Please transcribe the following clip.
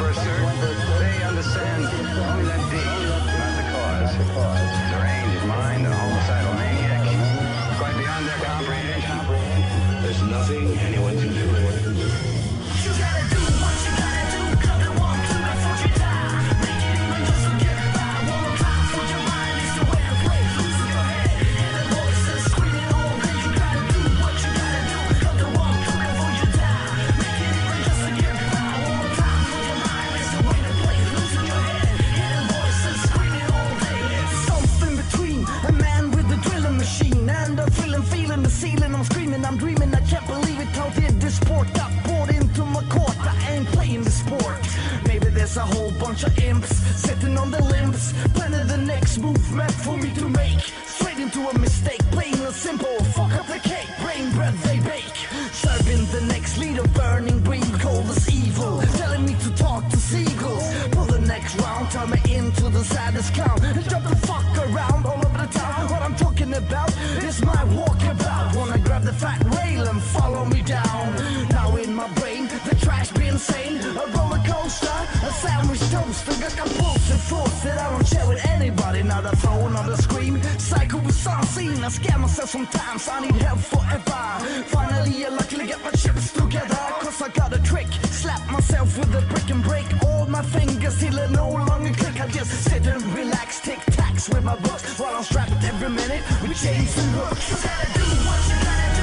pursuit, they understand only that deed, not the cause. The Deranged mind, a homicidal maniac, quite beyond their comprehension. There's nothing anyone a whole bunch of imps sitting on their limbs, planning the next movement for me to make. Straight into a mistake, plain and simple. Fuck up the cake, brain bread they bake. Serving the next leader, burning green cold as evil. Telling me to talk to seagulls. Pull the next round, turn me into the saddest clown. And jump the fuck around all over the town. What I'm talking about is my walkabout. Wanna coaster. A sandwich toast, got compulsive thoughts that I don't share with anybody. Now that phone throwing on the scream. Cycle with unseen. I scare myself sometimes. I need help forever. Finally, I luckily get my chips together. Cause I got a trick. Slap myself with a brick and break. All my fingers Still, it no longer click. I just sit and relax, tic tacs with my books. While I'm strapped every minute with chains and hooks. You gotta do what you gotta do.